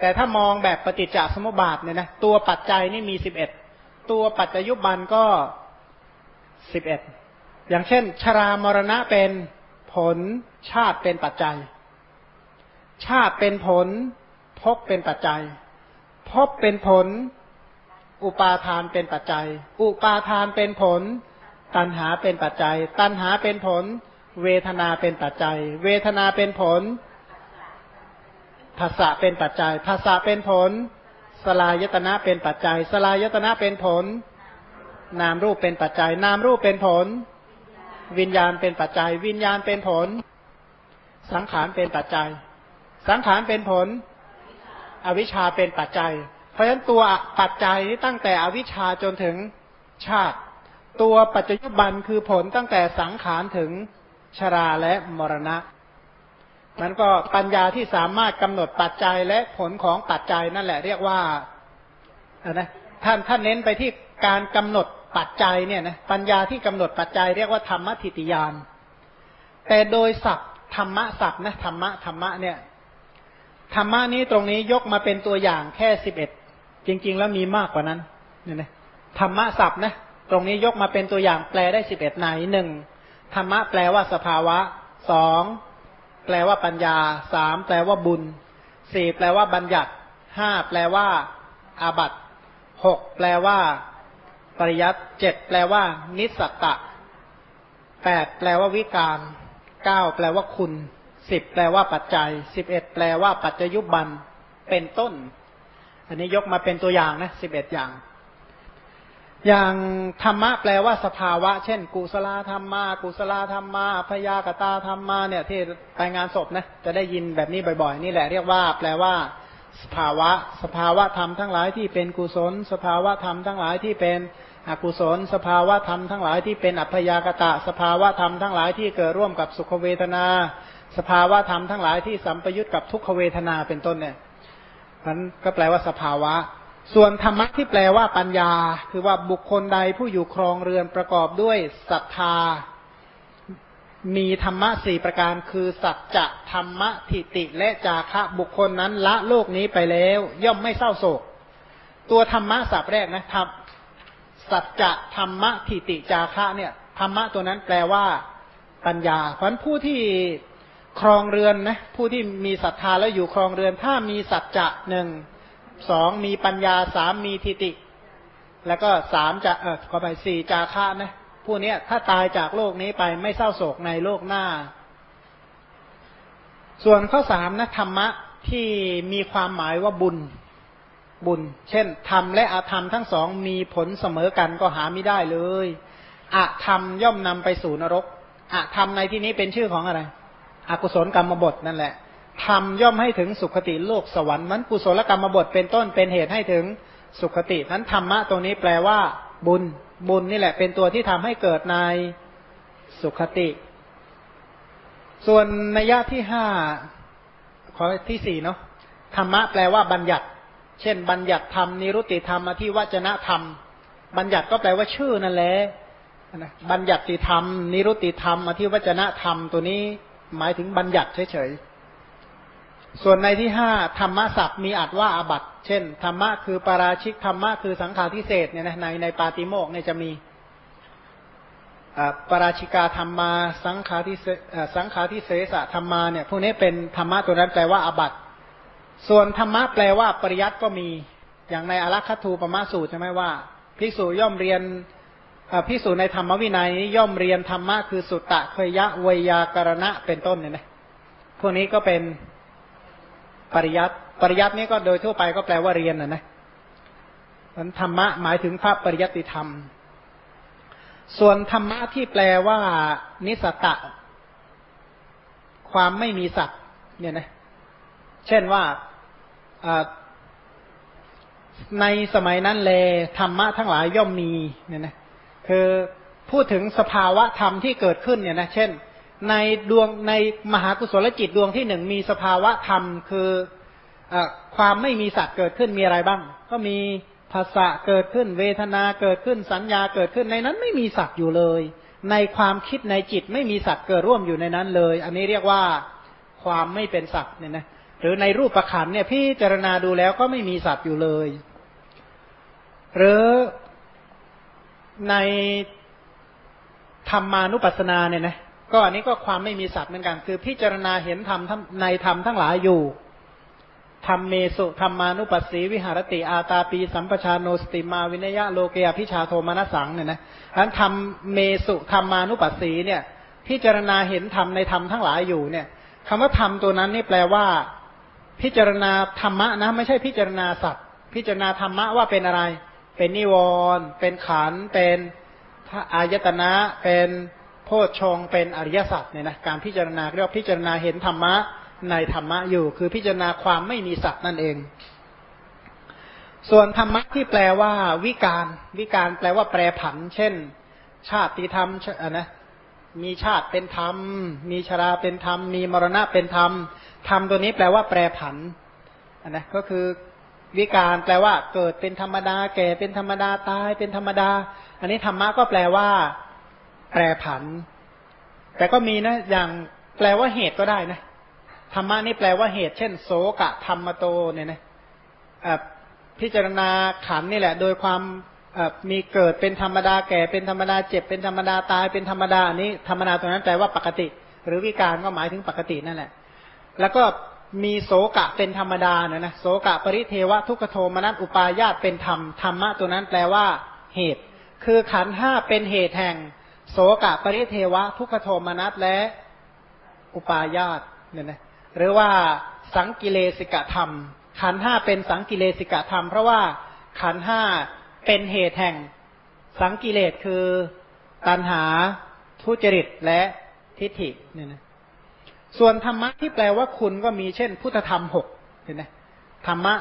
แต่ถ้ามองแบบปฏิจจสมุปบาทเนี่ยนะตัวปัจจัยนี่มีสิบเอ็ดตัวปัจจยุบันก็สิบเอ็ดอย่างเช่น ชรามรณะเป็นผลชาติเป็นปัจจัย ชาติเป็นผลภพเป็นปัจจัยภพเป็นผล อุปาทานเป็นปัจจัย อุปาทานเป็นผล ตัณหาเป็นปัจจัย ตัณหาเป็นผล เวทนาเป็นปัจจัย เวทนาเป็นผล ภาษะเป็นปัจจัยภาษะเป็นผล สลายตนะเป็นปัจจัย สลายตนะเป็นผล นามรูปเป็นปัจจัย นามรูปเป็นผล วิญญาณเป็นปัจจัย วิญญาณเป็นผล สังขารเป็นปัจจัย สังขารเป็นผล อวิชชาเป็นปัจจัย เพราะฉะนั้นตัวปัจจัยนี้ตั้งแต่อวิชชาจนถึงชาติ ตัวปัจจยุบันคือผลตั้งแต่สังขารถึงชราและมรณะ มันก็ปัญญาที่สามารถกำหนดปัจจัยและผลของปัจจัยนั่นแหละ เรียกว่านะท่านท่านเน้นไปที่การกำหนดปัจจัยเนี่ยนะปัญญาที่กำหนดปัจจัย เรียกว่าธรรมทิฏฐิยาน แต่โดยศัพท์ธรรมะศัพท์นะธรรมะธรรมะเนี่ยธรรมะนี้ตรงนี้ยกมาเป็นตัวอย่างแค่สิบเอ็ดจริง ๆ แล้วมีมากกว่านั้นเนี่ยนะธรรมะศัพท์นะตรงนี้ยกมาเป็นตัวอย่างแปลได้สิบเอ็ดไหนหนึ่งธรรมะแปลว่าสภาวะสอง แปลว่าปัญญาสามแปลว่าบุญสี่แปลว่าบัญญัติห้าแปลว่า อาบัตหกแปลว่า ปริยัติเจ็ดแปลว่า นิสตะแปดแปลว่าวิการเก้าแปลว่าคุณสิบแปลว่าปัจจัยสิบเอ็ดแปลว่าปัจจยุบันเป็นต้น อันนี้ยกมาเป็นตัวอย่างนะสิบเอ็ดอย่าง อย่างธรรมะแปลว่าสภาวะ เช่น กุศลธรรมะกุศลธรรมะพยากตาธรรมะเนี่ยที่ไปงานศพนะจะได้ยินแบบนี้บ่อยๆ นี่แหละเรียกว่า แปลว่า สภาวะ สภาวะธรรมทั้งหลายที่เป็นกุศล สภาวะธรรมทั้งหลายที่เป็นอกุศล สภาวะธรรมทั้งหลายที่เป็นอัพยากตะ สภาวะธรรมทั้งหลายที่เกิดร่วมกับสุขเวทนา สภาวะธรรมทั้งหลายที่สัมปยุตกับทุกขเวทนาเป็นต้นเนี่ยนั้นก็แปลว่าสภาวะ ส่วนธรรมะที่แปลว่าปัญญา คือว่าบุคคลใดผู้อยู่ครองเรือนประกอบด้วยศรัทธา มีธรรมะสี่ประการ คือสัจจะธรรมะทิติและจาคะบุคคลนั้นละโลกนี้ไปแล้ว ย่อมไม่เศร้าโศก ตัวธรรมะสับแรกนะครับสัจจะธรรมะทิติจาคะเนี่ยธรรมะตัวนั้นแปลว่า ปัญญา เพราะผู้ที่ครองเรือนนะผู้ที่มีศรัทธาแล้วอยู่ครองเรือน ถ้ามีสัจจะหนึ่ง สองมีปัญญาสามมีทิติ แล้วก็สามจะเออขอไปสี่จาคะนะผู้นี้ถ้าตายจากโลกนี้ไปไม่เศร้าโศกในโลกหน้า ส่วนข้อสามนะธรรมะที่มีความหมายว่าบุญบุญ เช่นธรรมและอาธรรมทั้งสองมีผลเสมอกันก็หาไม่ได้เลยอะธรรมย่อมนำไปสู่นรกอะธรรมในที่นี้เป็นชื่อของอะไรอกุศลกรรมบทนั่นแหละ ทำย่อมให้ถึงสุขติโลกสวรรค์มันกุศลกรรมบทเป็นต้นเป็นเหตุให้ถึงสุขตินั้นธรรมะตรงนี้แปลว่าบุญ บุญนี่แหละ เป็นตัวที่ทำให้เกิดในสุขติ ส่วนนัยะที่ห้าขอที่สี่เนาะธรรมะแปลว่าบัญญัติ เช่น บัญญัติธรรมนิรุติธรรมอธิวัจนะธรรม บัญญัติก็แปลว่าชื่อนั่นแหละบัญญัติธรรม นิรุติธรรมอธิวัจนะธรรม ตัวนี้หมายถึงบัญญัติเฉยๆ ส่วนในที่ห้าธรรมะศัพท์มีอัดว่าอาบัตเช่น ธรรมะคือปาราชิกธรรมะคือสังขารทิเศษเนี่ยนะในในปาติโมกเนี่ยจะมีปาราชิกาธรรมาสังขารทิสังขารทิเศษธรรมาเนี่ยพวกนี้เป็นธรรมะตัวนั้นแปลว่าอาบัตส่วนธรรมะแปลว่าปริยัติก็มีอย่างในอรัคคทูปมาสูตรใช่ไหมว่าภิกษุย่อมเรียนภิกษุในธรรมวินัยนี้ย่อมเรียนธรรมะคือสุตตะเคยยะวยากรณะเป็นต้นเนี่ยนะพวกนี้ก็เป็น ปริยัติปริยัตินี้ก็โดยทั่วไปก็แปลว่าเรียนนะนะนั้นธรรมะหมายถึงภาพปริยัติธรรม ส่วนธรรมะที่แปลว่านิสตะ ความไม่มีสัตว์เนี่ยนะ เช่นว่าในสมัยนั้นเลธรรมะทั้งหลายย่อมมีเนี่ยนะคือพูดถึงสภาวะธรรมที่เกิดขึ้นเนี่ยนะ เช่น ในดวงในมหากุศลจิตดวงที่หนึ่งมีสภาวะธรรมคืออความไม่มีสัตว์เกิดขึ้นมีอะไรบ้าง ก็มีภาษะเกิดขึ้น เวทนาเกิดขึ้นสัญญาเกิดขึ้นในนั้นไม่มีสัตว์อยู่เลย ในความคิดในจิตไม่มีสัตว์เกิดร่วมอยู่ในนั้นเลย อันนี้เรียกว่าความไม่เป็นสัตว์เนี่ยนะหรือในรูปประคันเนี่ยพิจารณาดูแล้วก็ไม่มีสัตว์อยู่เลย หรือในธรรมานุปัสสนาเนี่ยนะ ก็อันนี้ก็ความไม่มีสัตว์เหมือนกัน คือพิจารณาเห็นธรรมในธรรมทั้งหลายอยู่ธรรมเมสุธรรมานุปัสสีวิหารติอาตาปี สัมปชานโนสติมาวินยะโลเกยพิชาโทมนสังเนี่ยนะทั้นธรรมเมสุธรรมานุปัสสีเนี่ย พิจารณาเห็นธรรมในธรรมทั้งหลายอยู่เนี่ยคำว่าธรรมตัวนั้นนี่แปลว่า พิจารณาธรรมะนะไม่ใช่พิจารณาสัตว์ พิจารณาธรรมะว่าเป็นอะไร เป็นนิวรณ์เป็นขันเป็นอายตนะเป็น โพชฌงเป็นอริยสัจเนี่ยนะการพิจารณาเรียกว่าพิจารณาเห็นธรรมะในธรรมะอยู่ คือพิจารณาความไม่มีสัตว์นั่นเอง ส่วนธรรมะที่แปลว่า วิการวิการแปลว่าแปรผัน เช่น ชาติธรรมนะมีชาติเป็นธรรม มีชราเป็นธรรม มีมรณะเป็นธรรมธรรมตัวนี้แปลว่าแปรผันนะก็คือวิการแปลว่า เกิดเป็นธรรมดา แก่เป็นธรรมดาตายเป็นธรรมดา อันนี้ธรรมะก็แปลว่า แปรผัน แต่ก็มีนะ อย่างแปลว่าเหตุก็ได้นะธรรมะนี่แปลว่าเหตุ เช่น โสกะธรรมโตเนี่ยนะพิจารณาขันนี่แหละ โดยความมีเกิดเป็นธรรมดาแก่เป็นธรรมดาเจ็บเป็นธรรมดาตายเป็นธรรมดานี้ธรรมดาตัวนั้นแปลว่าปกติ หรือวิการก็หมายถึงปกตินั่นแหละ แล้วก็มีโสกะเป็นธรรมดาเนี่ยนะโสกะปริเทวะทุกขโทมนัสอุปายาตเป็นธรรมธรรมะตัวนั้นแปลว่า เหตุ คือขันห้าเป็นเหตุแห่ง โสกะปริเทวะ ทุกขโทมนัสและอุปายาตเนี่ยนะหรือว่าสังกิเลสิกธรรม ขันห้าเป็นสังกิเลสิกธรรม เพราะว่าขันห้าเป็นเหตุแห่ง สังกิเลสคือตัณหาทุจริตและทิฏฐิเนี่ยนะส่วนธรรมะที่แปลว่าคุณก็มีเช่น พุทธธรรมหกเห็นไหมธรรมะ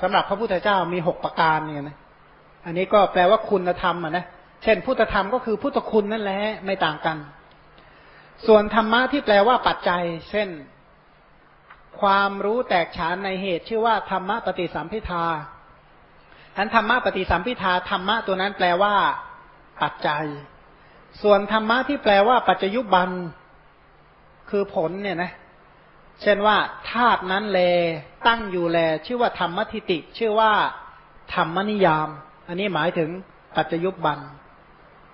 สำหรับพระพุทธเจ้ามีหกประการเนี่ยนะอันนี้ก็แปลว่าคุณธรรมอะนะ เช่น พุทธธรรมก็คือพุทธคุณนั่นแหละไม่ต่างกัน ส่วนธรรมะที่แปลว่าปัจจัย เช่น ความรู้แตกฉานในเหตุ ชื่อว่าธรรมะปฏิสัมพิทาอันธรรมะปฏิสัมพิทาธรรมะตัวนั้นแปลว่า ปัจจัย ส่วนธรรมะที่แปลว่า ปัจจยุบันคือผลเนี่ยนะ เช่นว่าธาตุนั้นแลตั้งอยู่แล ชื่อว่าธรรมทิติ ชื่อว่า ธรรมนิยาม อันนี้หมายถึงปัจจยุบัน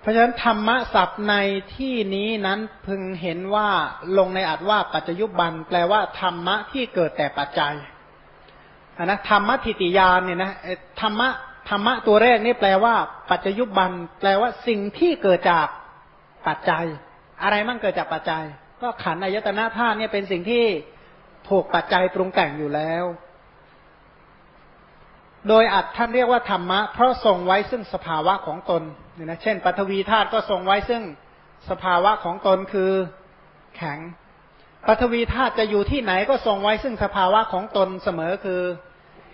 ราะฉะนั้นธรรมะศัพท์ในที่นี้นั้นพึงเห็นว่าลงในอัดว่าปัจจยุบัน แปลว่าธรรมะที่เกิดแต่ปัจจัยนะธรรมะทิติยานเนี่ยนะธรรมะธรรมะตัวแรกนี่แปลว่า ปัจจยุบัน แปลว่าสิ่งที่เกิดจากปัจจัย อะไรมั่งเกิดจากปัจจัย ก็ขันอายตนะธาตุเนี่ยเป็นสิ่งที่ถูกปัจจัยปรุงแต่งอยู่แล้ว โดยอัดท่านเรียกว่าธรรมะ เพราะทรงไว้ซึ่งสภาวะของตน เนี่ยนะเช่นปฐวีธาตุก็ทรงไว้ซึ่งสภาวะของตนคือแข็งปฐวีธาตุจะอยู่ที่ไหนก็ทรงไว้ซึ่งสภาวะของตนเสมอคือ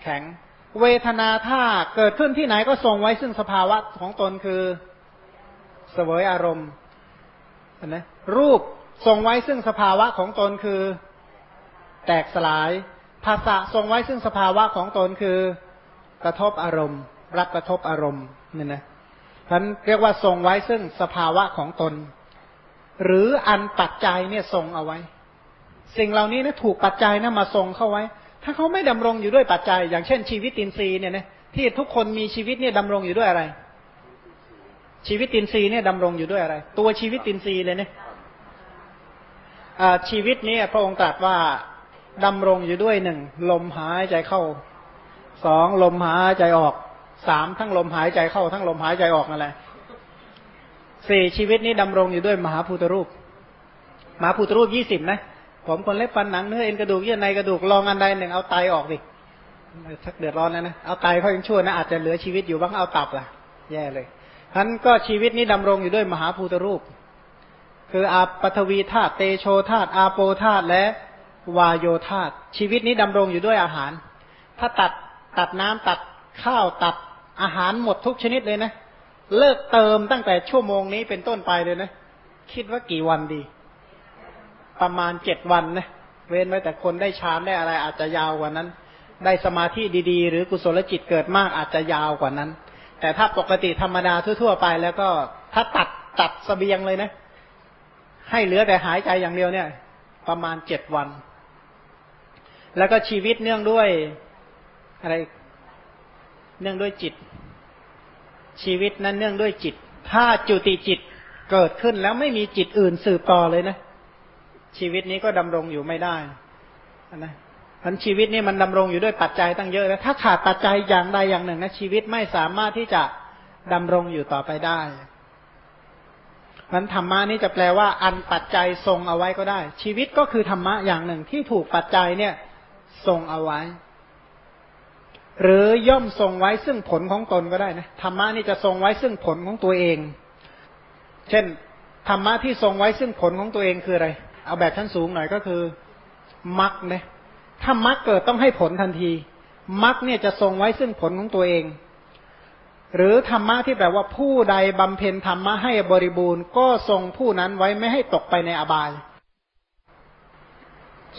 แข็ง เวทนาธาตุเกิดขึ้นที่ไหนก็ทรงไว้ซึ่งสภาวะของตนคือเสวยอารมณ์นะรูปทรงไว้ซึ่งสภาวะของตนคือ แตกสลาย ภาษาทรงไว้ซึ่งสภาวะของตนคือ กระทบอารมณ์ รับกระทบอารมณ์เนี่ยนะ ท่านเรียกว่าทรงไว้ซึ่งสภาวะของตน หรืออันปัจจัยเนี่ยทรงเอาไว้ สิ่งเหล่านี้นะถูกปัจจัยนะมาทรงเข้าไว้ ถ้าเขาไม่ดำรงอยู่ด้วยปัจจัย อย่างเช่น ชีวิตตินทรีย์เนี่ยนะที่ทุกคนมีชีวิตเนี่ยดำรงอยู่ด้วยอะไร ชีวิตตินทรีย์เนี่ยดำรงอยู่ด้วยอะไร ตัวชีวิตตินทรีย์เลยเนี่ยชีวิตนี้พระองค์ตรัสว่าดำรงอยู่ด้วยหนึ่งลมหายใจเข้าสองลมหายใจออก สามทั้งลมหายใจเข้าทั้งลมหายใจออกนั่นแหละสี่ชีวิตนี้ดำรงอยู่ด้วยมหาภูตรูป มหาภูตรูปยี่สิบนะผมคนเล็บฟันหนังเนื้อเอ็นกระดูกเยื่อในกระดูกลองอันใดหนึ่งเอาไตออกดิชักเดือดร้อนแล้วนะเอาไตเขายังชั่วนะอาจจะเหลือชีวิตอยู่บ้างเอาตับล่ะ แย่เลยท่านก็ชีวิตนี้ดำรงอยู่ด้วยมหาภูตรูป คืออาปฐวีธาตุเตโชธาตุอาโปธาตุและวายโยธาตุชีวิตนี้ดำรงอยู่ด้วยอาหาร ถ้าตัดตัดน้ำตัดข้าวตัด อาหารหมดทุกชนิดเลยนะ เลิกเติมตั้งแต่ชั่วโมงนี้เป็นต้นไปเลยนะ คิดว่ากี่วันดี ประมาณเจ็ดวันนะ เว้นไว้แต่คนได้ฌานได้อะไรอาจจะยาวกว่านั้น ได้สมาธิดีๆ หรือกุศลจิตเกิดมากอาจจะยาวกว่านั้น แต่ถ้าปกติธรรมดาทั่ว ๆ ไปแล้วก็ถ้าตัดตัดสเสบียงเลยนะ ให้เหลือแต่หายใจอย่างเดียวเนี่ย ประมาณเจ็ดวัน แล้วก็ชีวิตเนื่องด้วยอะไร เนื่องด้วยจิต ชีวิตนั้นเนื่องด้วยจิต ถ้าจุติจิตเกิดขึ้นแล้วไม่มีจิตอื่นสืบต่อเลยนะ ชีวิตนี้ก็ดำรงอยู่ไม่ได้นะพันชีวิตนี่มันดำรงอยู่ด้วยปัจจัยตั้งเยอะแล้วถ้าขาดปัจจัยอย่างใดอย่างหนึ่งนะชีวิตไม่สามารถที่จะดำรงอยู่ต่อไปได้มันธรรมะนี่จะแปลว่า อันปัจจัยทรงเอาไว้ก็ได้ ชีวิตก็คือธรรมะอย่างหนึ่งที่ถูกปัจจัยเนี่ยทรงเอาไว้ หรือย่อมทรงไว้ซึ่งผลของตนก็ได้นะธรรมะนี่จะทรงไว้ซึ่งผลของตัวเอง เช่นธรรมะที่ทรงไว้ซึ่งผลของตัวเองคืออะไร เอาแบบชั้นสูงหน่อยก็คือมรรคเนี่ยถ้ามรรคเกิดต้องให้ผลทันทีมรรคเนี่ยจะทรงไว้ซึ่งผลของตัวเอง หรือธรรมะที่แปลว่าผู้ใดบำเพ็ญธรรมะให้บริบูรณ์ ก็ทรงผู้นั้นไว้ไม่ให้ตกไปในอบาย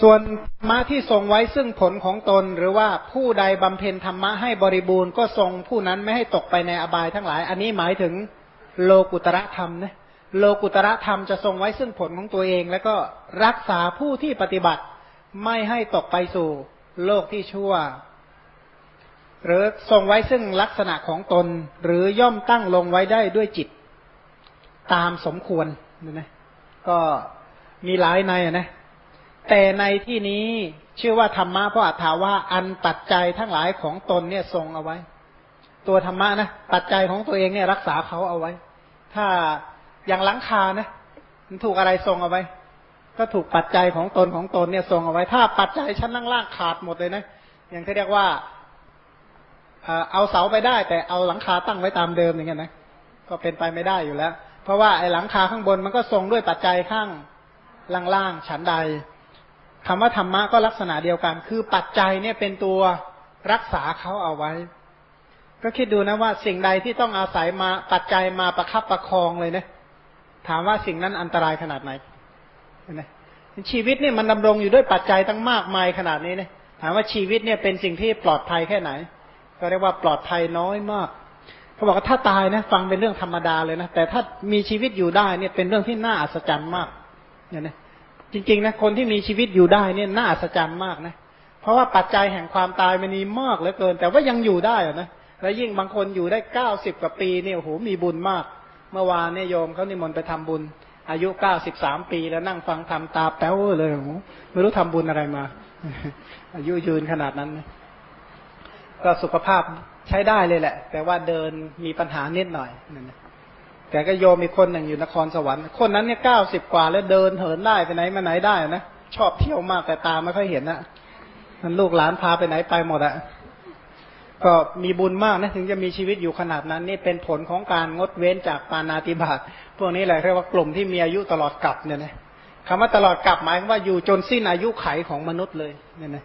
ส่วนธรรมะที่ทรงไว้ซึ่งผลของตน หรือว่าผู้ใดบำเพ็ญธรรมะให้บริบูรณ์ก็ทรงผู้นั้นไม่ให้ตกไปในอบายทั้งหลาย อันนี้หมายถึงโลกุตระธรรมนะโลกุตระธรรมจะทรงไว้ซึ่งผลของตัวเอง แล้วก็รักษาผู้ที่ปฏิบัติไม่ให้ตกไปสู่โลกที่ชั่ว หรือทรงไว้ซึ่งลักษณะของตน หรือย่อมตั้งลงไว้ได้ด้วยจิตตามสมควรนะก็มีหลายในนะ แต่ในที่นี้ชื่อว่าธรรมะเพราะอัตถาว่าอันปัจจัยทั้งหลายของตนเนี่ยทรงเอาไว้ ตัวธรรมะนะปัจจัยของตัวเองเนี่ยรักษาเขาเอาไว้ ถ้าอย่างหลังคานะมันถูกอะไรทรงเอาไว้ ก็ถูกปัจจัยของตนของตนเนี่ยทรงเอาไว้ ถ้าปัจจัยชั้นล่างๆขาดหมดเลยนะอย่างที่เรียกว่าเอาเสาไปได้ แต่เอาหลังคาตั้งไว้ตามเดิมอย่างเงี้ยนะก็เป็นไปไม่ได้อยู่แล้ว เพราะว่าไอ้หลังคาข้างบนมันก็ทรงด้วยปัจจัยข้างล่างๆฉันใด คำว่าธรรมะก็ลักษณะเดียวกัน คือปัจจัยเนี่ยเป็นตัวรักษาเขาเอาไว้ ก็คิดดูนะว่าสิ่งใดที่ต้องอาศัยมาปัจจัยมาประคับประคองเลยนะถามว่าสิ่งนั้นอันตรายขนาดไหนนะชีวิตเนี่ยมันดำรงอยู่ด้วยปัจจัยตั้งมากมายขนาดนี้เนี่ยถามว่าชีวิตเนี่ยเป็นสิ่งที่ปลอดภัยแค่ไหน ก็เรียกว่าปลอดภัยน้อยมากเขาบอกว่าถ้าตายนะ ฟังเป็นเรื่องธรรมดาเลยนะแต่ถ้ามีชีวิตอยู่ได้เนี่ยเป็นเรื่องที่น่าอัศจรรย์มากเนี่ยนะ จริงๆนะคนที่มีชีวิตอยู่ได้เนี่ยน่าอัศจรรย์มากนะเพราะว่าปัจจัยแห่งความตายมันมีมากเหลือเกิน แต่ว่ายังอยู่ได้นะแล้วยิ่งบางคนอยู่ได้เก้าสิบกว่าปีเนี่ยโอ้โหมีบุญมาก เมื่อวานเนี่ยโยมเขานิมนต์ไปทำบุญ อายุเก้าสิบสามปีแล้วนั่งฟังทำตาแป้วเลยโอ้ไม่รู้ทำบุญอะไรมา อายุยืนขนาดนั้น ก็สุขภาพใช้ได้เลยแหละ แต่ว่าเดินมีปัญหานิดหน่อยนั่น แต่ก็โยมมีคนหนึ่งอยู่นครสวรรค์ คนนั้นเนี่ยเก้าสิบกว่าแล้วเดินเหินได้ไปไหนมาไหนได้นะ ชอบเที่ยวมากแต่ตาไม่ค่อยเห็นนะมันลูกหลานพาไปไหนไปหมดอะก็มีบุญมากนะถึงจะมีชีวิตอยู่ขนาดนั้น นี่เป็นผลของการงดเว้นจากปานาติบาตพวกนี้แหละเรียกว่ากลุ่มที่มีอายุตลอดกับเนี่ยนะคำว่าตลอดกับหมายว่าอยู่จนสิ้นอายุไขของมนุษย์เลยเนี่ยนะ